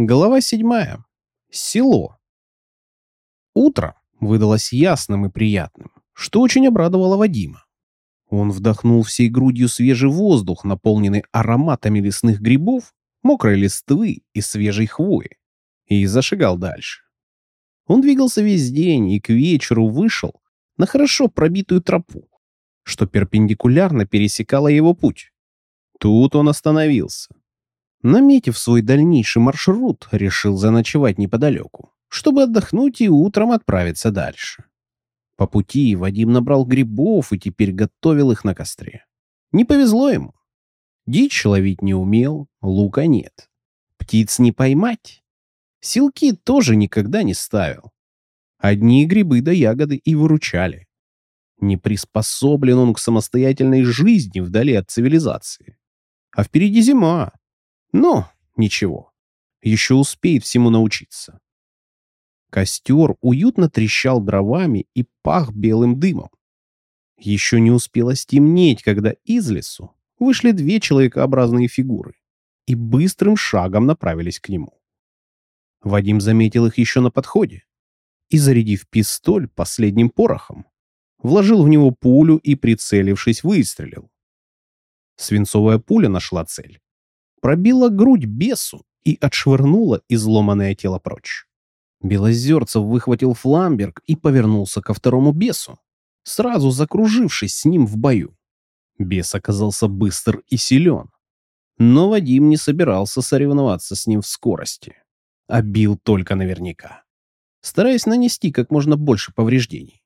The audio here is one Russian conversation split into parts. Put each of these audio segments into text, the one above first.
Глава седьмая. Село. Утро выдалось ясным и приятным, что очень обрадовало Вадима. Он вдохнул всей грудью свежий воздух, наполненный ароматами лесных грибов, мокрой листвы и свежей хвои, и зашагал дальше. Он двигался весь день и к вечеру вышел на хорошо пробитую тропу, что перпендикулярно пересекала его путь. Тут он остановился. Наметив свой дальнейший маршрут, решил заночевать неподалеку, чтобы отдохнуть и утром отправиться дальше. По пути Вадим набрал грибов и теперь готовил их на костре. Не повезло ему. Дичь ловить не умел, лука нет. Птиц не поймать. Силки тоже никогда не ставил. Одни грибы да ягоды и выручали. Не приспособлен он к самостоятельной жизни вдали от цивилизации. А впереди зима, но ничего, еще успеет всему научиться. Костер уютно трещал дровами и пах белым дымом. Еще не успело стемнеть, когда из лесу вышли две человекообразные фигуры и быстрым шагом направились к нему. Вадим заметил их еще на подходе и, зарядив пистоль последним порохом, вложил в него пулю и, прицелившись, выстрелил. Свинцовая пуля нашла цель пробила грудь бесу и отшвырнула изломанное тело прочь. Белозерцев выхватил фламберг и повернулся ко второму бесу, сразу закружившись с ним в бою. Бес оказался быстр и силен. Но Вадим не собирался соревноваться с ним в скорости, а бил только наверняка, стараясь нанести как можно больше повреждений.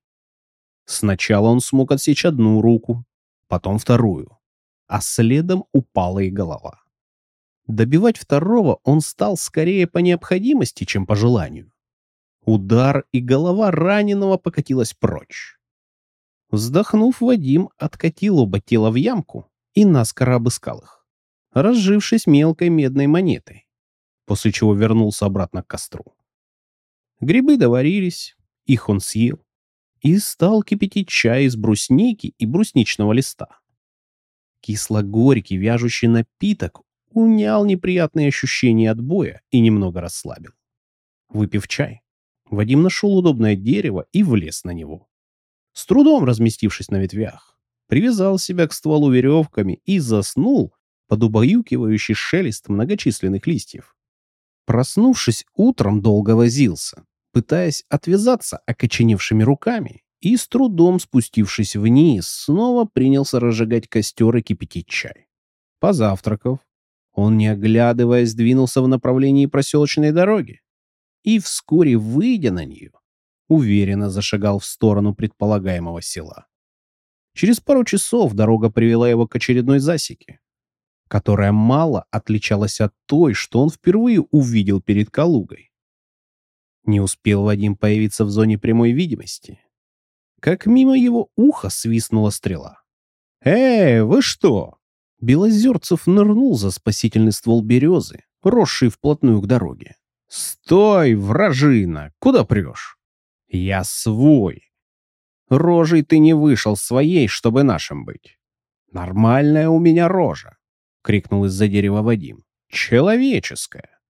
Сначала он смог отсечь одну руку, потом вторую, а следом упала и голова. Добивать второго он стал скорее по необходимости, чем по желанию. Удар, и голова раненого покатилась прочь. Вздохнув, Вадим откатил оба тела в ямку и наскоро обыскал их, разжившись мелкой медной монетой, после чего вернулся обратно к костру. Грибы доварились, их он съел и стал кипятить чай из брусники и брусничного листа. Кисло-горький вяжущий напиток унял неприятные ощущения от боя и немного расслабил. Выпив чай, Вадим нашел удобное дерево и влез на него. С трудом разместившись на ветвях, привязал себя к стволу веревками и заснул под убаюкивающий шелест многочисленных листьев. Проснувшись утром, долго возился, пытаясь отвязаться окоченевшими руками, и с трудом спустившись вниз, снова принялся разжигать костер и кипятить чай. Позавтракав, он, не оглядываясь, двинулся в направлении проселочной дороги и, вскоре выйдя на нее, уверенно зашагал в сторону предполагаемого села. Через пару часов дорога привела его к очередной засеке, которая мало отличалась от той, что он впервые увидел перед Калугой. Не успел Вадим появиться в зоне прямой видимости, как мимо его уха свистнула стрела. «Эй, вы что, Белозерцев нырнул за спасительный ствол березы, росший вплотную к дороге. «Стой, вражина! Куда прешь?» «Я свой!» «Рожей ты не вышел своей, чтобы нашим быть!» «Нормальная у меня рожа!» — крикнул из-за дерева Вадим. «Человеческая!»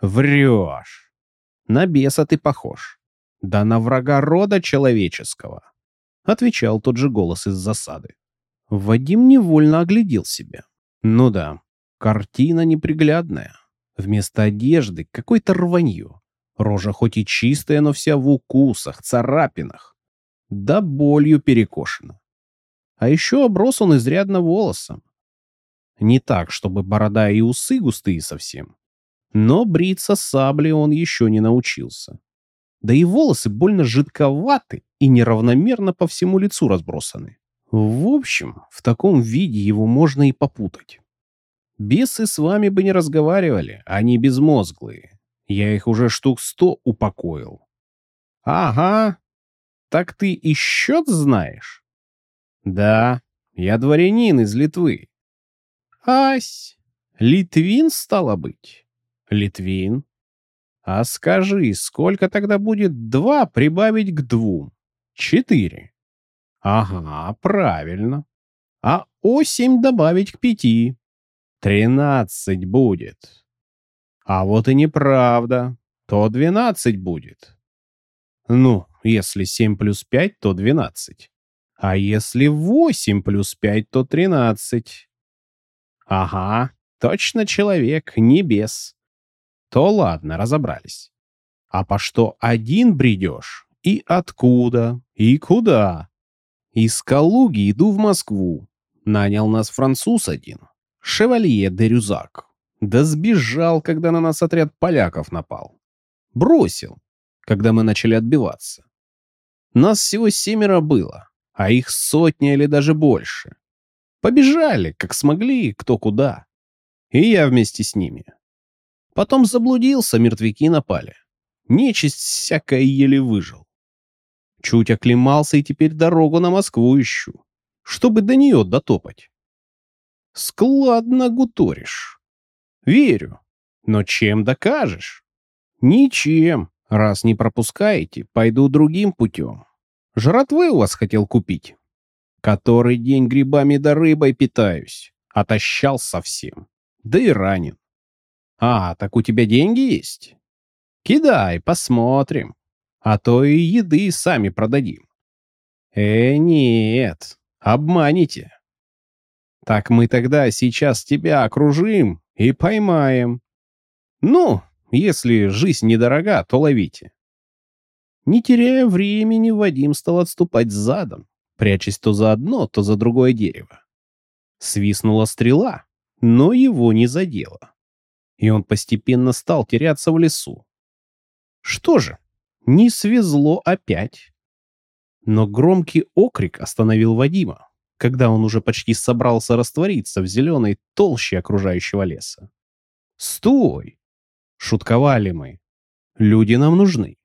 «Врешь! На беса ты похож!» «Да на врага рода человеческого!» — отвечал тот же голос из засады. Вадим невольно оглядел себя. Ну да, картина неприглядная. Вместо одежды какой-то рванье. Рожа хоть и чистая, но вся в укусах, царапинах. Да болью перекошена. А еще оброс он изрядно волосом. Не так, чтобы борода и усы густые совсем. Но бриться саблей он еще не научился. Да и волосы больно жидковаты и неравномерно по всему лицу разбросаны. В общем, в таком виде его можно и попутать. Бесы с вами бы не разговаривали, они безмозглые. Я их уже штук сто упокоил. Ага. Так ты и счет знаешь? Да, я дворянин из Литвы. Ась, Литвин стало быть? Литвин. А скажи, сколько тогда будет два прибавить к двум? Четыре. Ага, правильно. А осемь добавить к пяти. Тринадцать будет. А вот и неправда. То 12 будет. Ну, если 7 плюс 5, то 12. А если 8 плюс 5, то 13. Ага, точно человек, небес. То ладно, разобрались. А по что один бредешь? И откуда? И куда? Из Калуги иду в Москву. Нанял нас француз один. Шевалье де Рюзак. Да сбежал, когда на нас отряд поляков напал. Бросил, когда мы начали отбиваться. Нас всего семеро было, а их сотня или даже больше. Побежали, как смогли, кто куда. И я вместе с ними. Потом заблудился, мертвяки напали. Нечисть всякая еле выжил. Чуть оклемался и теперь дорогу на Москву ищу, чтобы до нее дотопать. Складно гуторишь. Верю. Но чем докажешь? Ничем. Раз не пропускаете, пойду другим путем. Жратвы у вас хотел купить. Который день грибами да рыбой питаюсь. Отощал совсем. Да и ранен. А, так у тебя деньги есть? Кидай, посмотрим. А то и еды сами продадим. Э, нет, обманете. Так мы тогда сейчас тебя окружим и поймаем. Ну, если жизнь недорога, то ловите. Не теряя времени, Вадим стал отступать задом, прячась то за одно, то за другое дерево. Свистнула стрела, но его не задела. И он постепенно стал теряться в лесу. Что же, не свезло опять. Но громкий окрик остановил Вадима, когда он уже почти собрался раствориться в зеленой толще окружающего леса. «Стой! Шутковали мы. Люди нам нужны.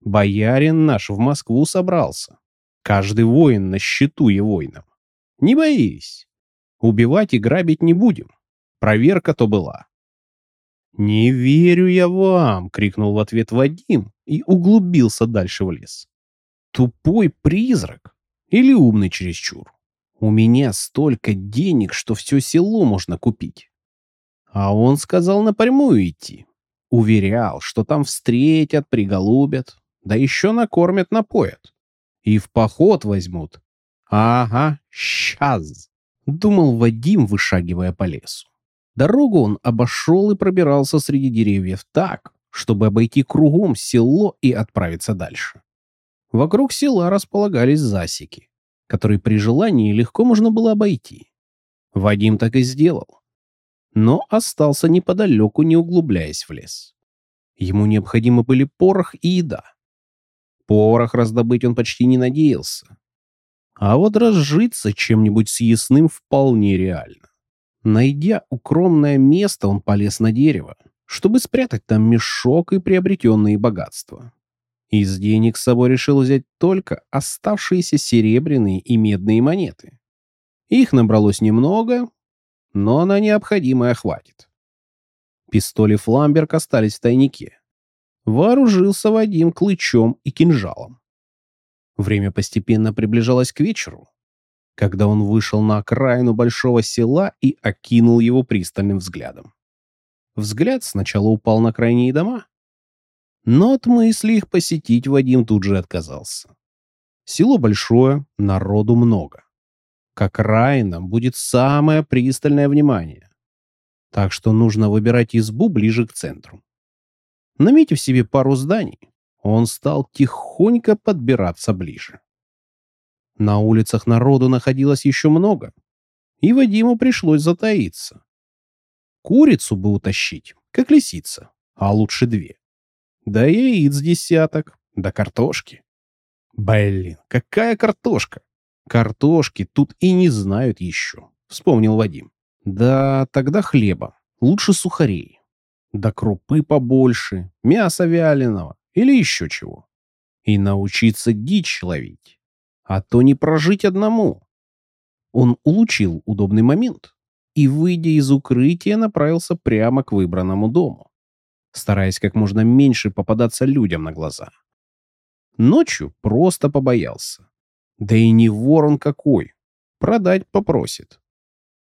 Боярин наш в Москву собрался. Каждый воин на счету и воином. Не боись. Убивать и грабить не будем. Проверка то была. «Не верю я вам!» — крикнул в ответ Вадим и углубился дальше в лес. «Тупой призрак? Или умный чересчур? У меня столько денег, что все село можно купить». А он сказал напрямую идти. Уверял, что там встретят, приголубят, да еще накормят, напоят. И в поход возьмут. Ага, сейчас, думал Вадим, вышагивая по лесу. Дорогу он обошел и пробирался среди деревьев так, чтобы обойти кругом село и отправиться дальше. Вокруг села располагались засеки, которые при желании легко можно было обойти. Вадим так и сделал. Но остался неподалеку, не углубляясь в лес. Ему необходимы были порох и еда. Порох раздобыть он почти не надеялся. А вот разжиться чем-нибудь съестным вполне реально. Найдя укромное место, он полез на дерево, чтобы спрятать там мешок и приобретенные богатства. Из денег с собой решил взять только оставшиеся серебряные и медные монеты. Их набралось немного, но на необходимое хватит. Пистоли Фламберг остались в тайнике. Вооружился Вадим клычом и кинжалом. Время постепенно приближалось к вечеру, когда он вышел на окраину большого села и окинул его пристальным взглядом. Взгляд сначала упал на крайние дома, но от мысли их посетить Вадим тут же отказался. Село большое, народу много. К окраинам будет самое пристальное внимание. Так что нужно выбирать избу ближе к центру. Наметив себе пару зданий, он стал тихонько подбираться ближе. На улицах народу находилось еще много, и Вадиму пришлось затаиться. Курицу бы утащить, как лисица, а лучше две. Да яиц десяток, да картошки. Блин, какая картошка? Картошки тут и не знают еще, вспомнил Вадим. Да, тогда хлеба, лучше сухарей. Да крупы побольше, мяса вяленого или еще чего. И научиться дичь ловить а то не прожить одному. Он улучил удобный момент и, выйдя из укрытия, направился прямо к выбранному дому, стараясь как можно меньше попадаться людям на глаза. Ночью просто побоялся. Да и не вор он какой. Продать попросит.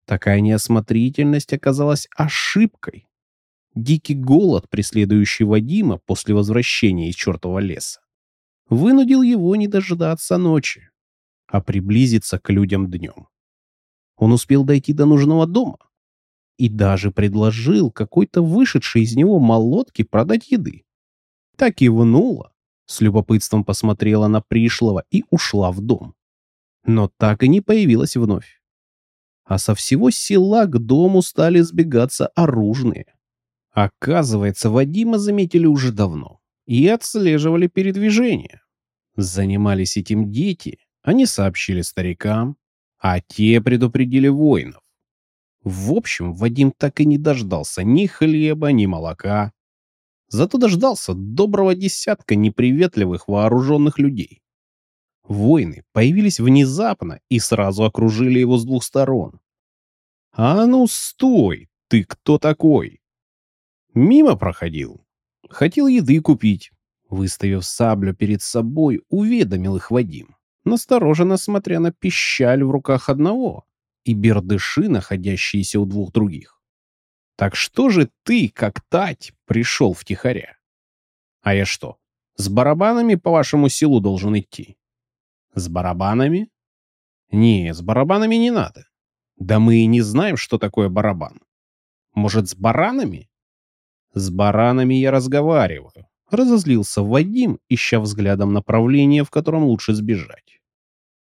Такая неосмотрительность оказалась ошибкой. Дикий голод, преследующий Вадима после возвращения из чертова леса, вынудил его не дожидаться ночи, а приблизиться к людям днем. Он успел дойти до нужного дома и даже предложил какой-то вышедшей из него молотке продать еды. Так и внула, с любопытством посмотрела на пришлого и ушла в дом. Но так и не появилась вновь. А со всего села к дому стали сбегаться оружные. Оказывается, Вадима заметили уже давно и отслеживали передвижение. Занимались этим дети, они сообщили старикам, а те предупредили воинов. В общем, Вадим так и не дождался ни хлеба, ни молока. Зато дождался доброго десятка неприветливых вооруженных людей. Воины появились внезапно и сразу окружили его с двух сторон. «А ну стой! Ты кто такой?» Мимо проходил. Хотел еды купить. Выставив саблю перед собой, уведомил их Вадим, настороженно смотря на пищаль в руках одного и бердыши, находящиеся у двух других. «Так что же ты, как тать, пришел втихаря?» «А я что, с барабанами по вашему селу должен идти?» «С барабанами?» «Не, с барабанами не надо. Да мы и не знаем, что такое барабан. Может, с баранами?» «С баранами я разговариваю. Разозлился Вадим, ища взглядом направление, в котором лучше сбежать.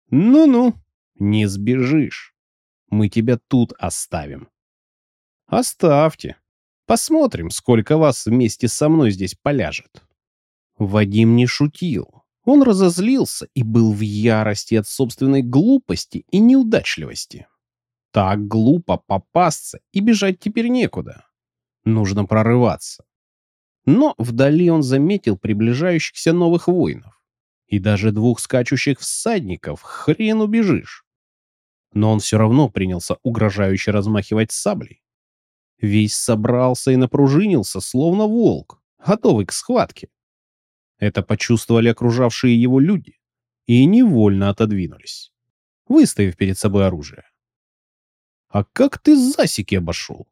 «Ну-ну, не сбежишь. Мы тебя тут оставим». «Оставьте. Посмотрим, сколько вас вместе со мной здесь поляжет». Вадим не шутил. Он разозлился и был в ярости от собственной глупости и неудачливости. Так глупо попасться и бежать теперь некуда. Нужно прорываться. Но вдали он заметил приближающихся новых воинов. И даже двух скачущих всадников хрен убежишь. Но он все равно принялся угрожающе размахивать саблей. Весь собрался и напружинился, словно волк, готовый к схватке. Это почувствовали окружавшие его люди и невольно отодвинулись, выставив перед собой оружие. «А как ты засеки обошел?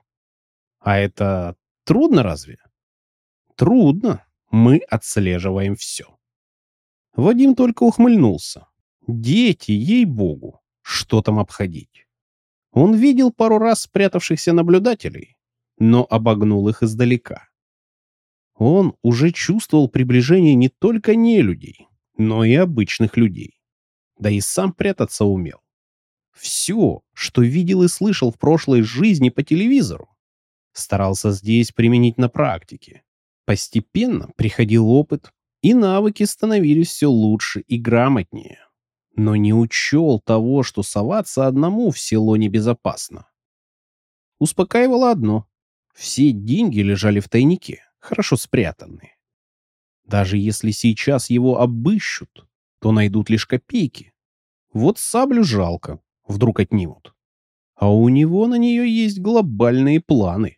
А это трудно разве?» Трудно. Мы отслеживаем все. Вадим только ухмыльнулся. Дети, ей-богу, что там обходить? Он видел пару раз спрятавшихся наблюдателей, но обогнул их издалека. Он уже чувствовал приближение не только нелюдей, но и обычных людей. Да и сам прятаться умел. Все, что видел и слышал в прошлой жизни по телевизору, старался здесь применить на практике. Постепенно приходил опыт, и навыки становились все лучше и грамотнее. Но не учел того, что соваться одному в село небезопасно. Успокаивало одно. Все деньги лежали в тайнике, хорошо спрятанные. Даже если сейчас его обыщут, то найдут лишь копейки. Вот саблю жалко, вдруг отнимут. А у него на нее есть глобальные планы.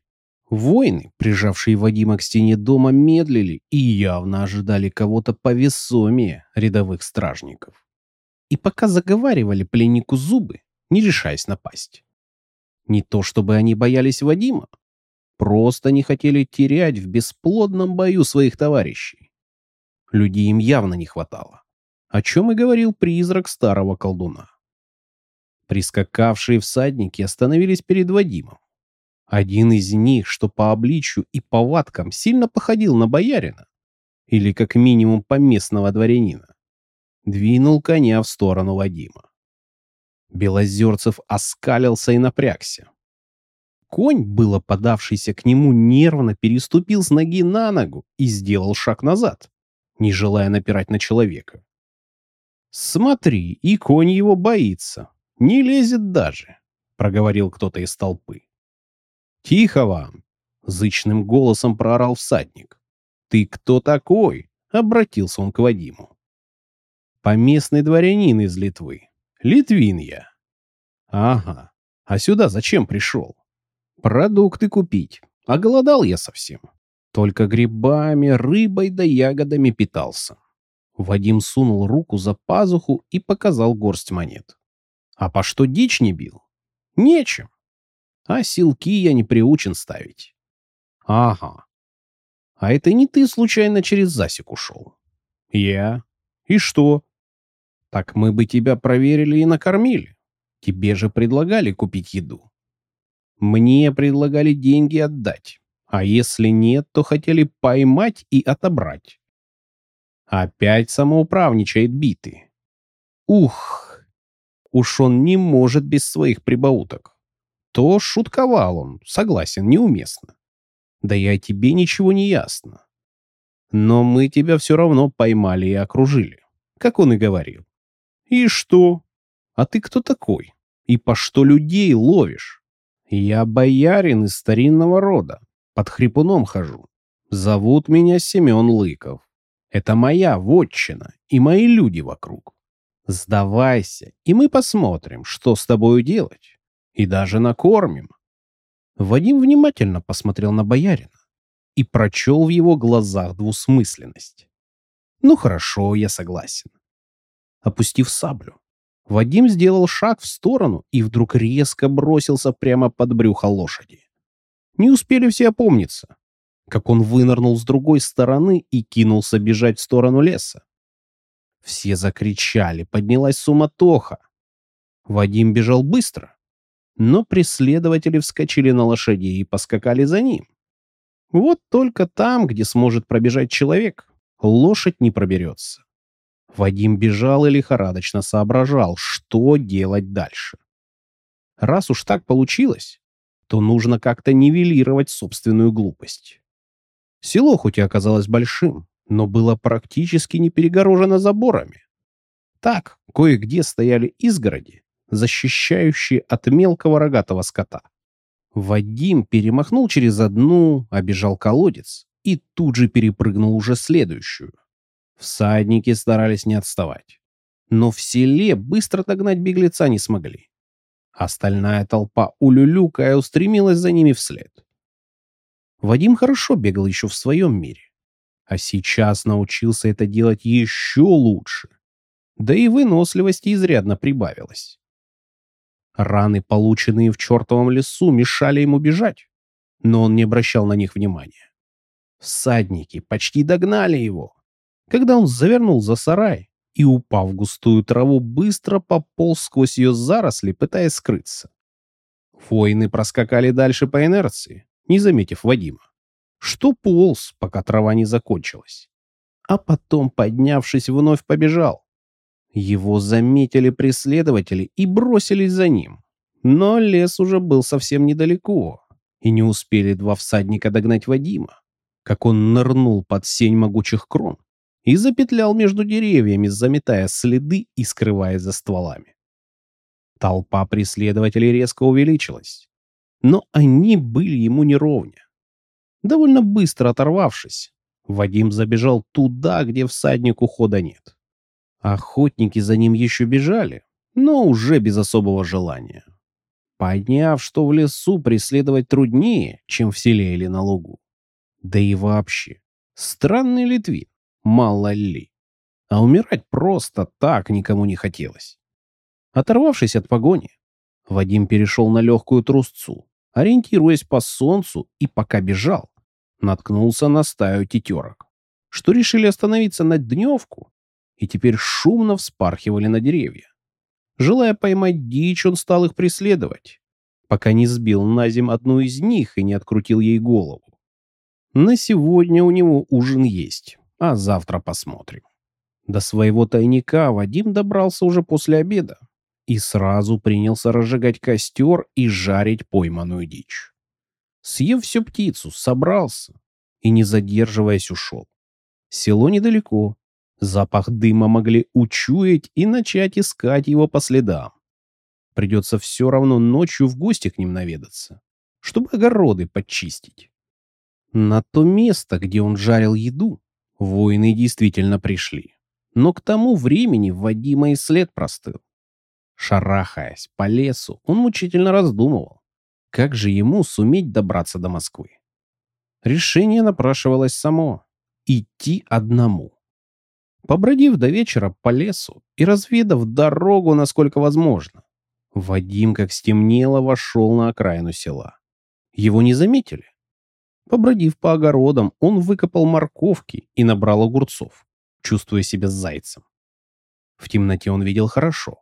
Воины, прижавшие Вадима к стене дома, медлили и явно ожидали кого-то повесомее рядовых стражников. И пока заговаривали пленнику зубы, не решаясь напасть. Не то чтобы они боялись Вадима, просто не хотели терять в бесплодном бою своих товарищей. Людей им явно не хватало, о чем и говорил призрак старого колдуна. Прискакавшие всадники остановились перед Вадимом. Один из них, что по обличью и повадкам сильно походил на боярина, или как минимум поместного дворянина, двинул коня в сторону Вадима. Белозерцев оскалился и напрягся. Конь, было подавшийся к нему, нервно переступил с ноги на ногу и сделал шаг назад, не желая напирать на человека. «Смотри, и конь его боится, не лезет даже», — проговорил кто-то из толпы. «Тихо вам!» — зычным голосом проорал всадник. «Ты кто такой?» — обратился он к Вадиму. «Поместный дворянин из Литвы. Литвин я». «Ага. А сюда зачем пришел?» «Продукты купить. А голодал я совсем. Только грибами, рыбой да ягодами питался». Вадим сунул руку за пазуху и показал горсть монет. «А по что дичь не бил?» «Нечем а силки я не приучен ставить. Ага. А это не ты случайно через засек ушел? Я. И что? Так мы бы тебя проверили и накормили. Тебе же предлагали купить еду. Мне предлагали деньги отдать. А если нет, то хотели поймать и отобрать. Опять самоуправничает битый. Ух, уж он не может без своих прибауток. То шутковал он, согласен, неуместно. Да о тебе ничего не ясно. Но мы тебя все равно поймали и окружили, как он и говорил. И что? А ты кто такой? И по что людей ловишь? Я боярин из старинного рода, под хрипуном хожу. Зовут меня Семен Лыков. Это моя вотчина и мои люди вокруг. Сдавайся, и мы посмотрим, что с тобою делать. И даже накормим. Вадим внимательно посмотрел на боярина и прочел в его глазах двусмысленность. Ну хорошо, я согласен. Опустив саблю, Вадим сделал шаг в сторону и вдруг резко бросился прямо под брюхо лошади. Не успели все опомниться, как он вынырнул с другой стороны и кинулся бежать в сторону леса. Все закричали, поднялась суматоха. Вадим бежал быстро, но преследователи вскочили на лошадей и поскакали за ним. Вот только там, где сможет пробежать человек, лошадь не проберется. Вадим бежал и лихорадочно соображал, что делать дальше. Раз уж так получилось, то нужно как-то нивелировать собственную глупость. Село хоть и оказалось большим, но было практически не перегорожено заборами. Так, кое-где стояли изгороди, защищающие от мелкого рогатого скота. Вадим перемахнул через одну, обежал колодец и тут же перепрыгнул уже следующую. Всадники старались не отставать. Но в селе быстро догнать беглеца не смогли. Остальная толпа улюлюкая устремилась за ними вслед. Вадим хорошо бегал еще в своем мире. А сейчас научился это делать еще лучше. Да и выносливости изрядно прибавилось. Раны, полученные в чертовом лесу, мешали ему бежать, но он не обращал на них внимания. Всадники почти догнали его, когда он завернул за сарай и, упав в густую траву, быстро пополз сквозь ее заросли, пытаясь скрыться. Воины проскакали дальше по инерции, не заметив Вадима, что полз, пока трава не закончилась. А потом, поднявшись, вновь побежал. Его заметили преследователи и бросились за ним. Но лес уже был совсем недалеко, и не успели два всадника догнать Вадима, как он нырнул под сень могучих крон и запетлял между деревьями, заметая следы и скрываясь за стволами. Толпа преследователей резко увеличилась, но они были ему неровня. Довольно быстро оторвавшись, Вадим забежал туда, где всаднику хода нет. Охотники за ним еще бежали, но уже без особого желания. Подняв, что в лесу преследовать труднее, чем в селе или на лугу. Да и вообще, странный Литвин, мало ли. А умирать просто так никому не хотелось. Оторвавшись от погони, Вадим перешел на легкую трусцу, ориентируясь по солнцу и пока бежал, наткнулся на стаю тетерок, что решили остановиться на дневку и теперь шумно вспархивали на деревья. Желая поймать дичь, он стал их преследовать, пока не сбил на земь одну из них и не открутил ей голову. На сегодня у него ужин есть, а завтра посмотрим. До своего тайника Вадим добрался уже после обеда и сразу принялся разжигать костер и жарить пойманную дичь. Съев всю птицу, собрался и, не задерживаясь, ушел. Село недалеко, Запах дыма могли учуять и начать искать его по следам. Придется все равно ночью в гости к ним наведаться, чтобы огороды подчистить. На то место, где он жарил еду, воины действительно пришли. Но к тому времени Вадима и след простыл. Шарахаясь по лесу, он мучительно раздумывал, как же ему суметь добраться до Москвы. Решение напрашивалось само — идти одному. Побродив до вечера по лесу и разведав дорогу, насколько возможно, Вадим, как стемнело, вошел на окраину села. Его не заметили. Побродив по огородам, он выкопал морковки и набрал огурцов, чувствуя себя зайцем. В темноте он видел хорошо.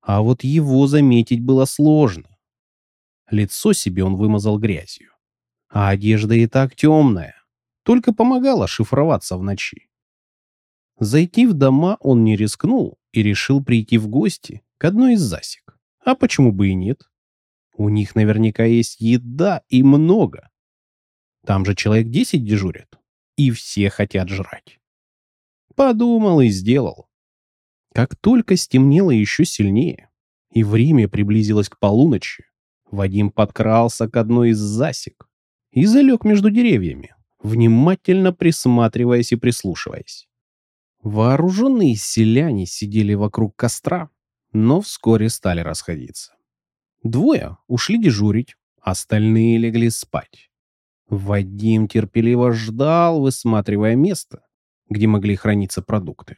А вот его заметить было сложно. Лицо себе он вымазал грязью. А одежда и так темная, только помогала шифроваться в ночи. Зайти в дома он не рискнул и решил прийти в гости к одной из засек. А почему бы и нет? У них наверняка есть еда и много. Там же человек десять дежурят, и все хотят жрать. Подумал и сделал. Как только стемнело еще сильнее, и время приблизилось к полуночи, Вадим подкрался к одной из засек и залег между деревьями, внимательно присматриваясь и прислушиваясь. Вооруженные селяне сидели вокруг костра, но вскоре стали расходиться. Двое ушли дежурить, остальные легли спать. Вадим терпеливо ждал, высматривая место, где могли храниться продукты.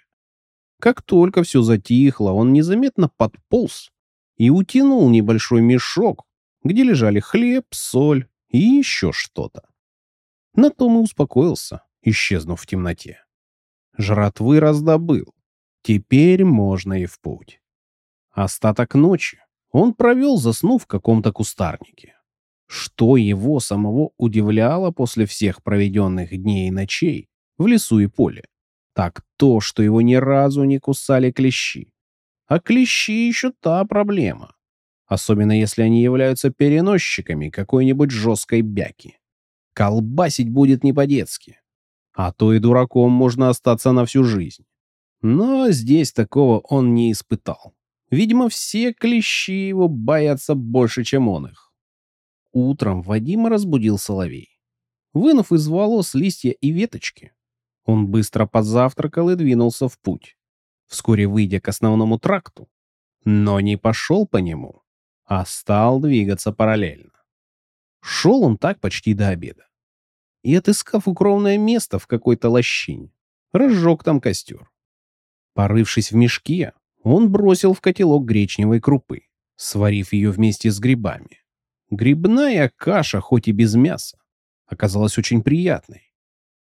Как только все затихло, он незаметно подполз и утянул небольшой мешок, где лежали хлеб, соль и еще что-то. На том и успокоился, исчезнув в темноте. Жратвы раздобыл. Теперь можно и в путь. Остаток ночи он провел, заснув в каком-то кустарнике. Что его самого удивляло после всех проведенных дней и ночей в лесу и поле, так то, что его ни разу не кусали клещи. А клещи еще та проблема. Особенно если они являются переносчиками какой-нибудь жесткой бяки. Колбасить будет не по-детски. А то и дураком можно остаться на всю жизнь. Но здесь такого он не испытал. Видимо, все клещи его боятся больше, чем он их. Утром Вадима разбудил соловей. Вынув из волос листья и веточки, он быстро позавтракал и двинулся в путь. Вскоре выйдя к основному тракту, но не пошел по нему, а стал двигаться параллельно. Шел он так почти до обеда и, отыскав укромное место в какой-то лощине, разжег там костер. Порывшись в мешке, он бросил в котелок гречневой крупы, сварив ее вместе с грибами. Грибная каша, хоть и без мяса, оказалась очень приятной.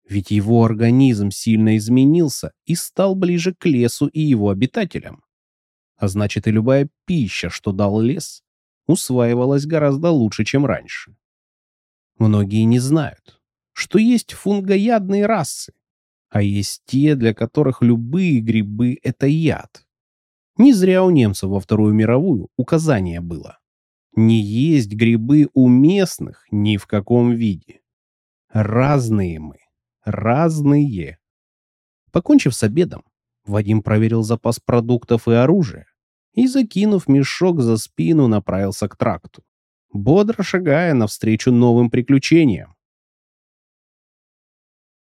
Ведь его организм сильно изменился и стал ближе к лесу и его обитателям. А значит, и любая пища, что дал лес, усваивалась гораздо лучше, чем раньше. Многие не знают, что есть фунгоядные расы, а есть те, для которых любые грибы — это яд. Не зря у немцев во Вторую мировую указание было. Не есть грибы у местных ни в каком виде. Разные мы, разные. Покончив с обедом, Вадим проверил запас продуктов и оружия и, закинув мешок за спину, направился к тракту, бодро шагая навстречу новым приключениям.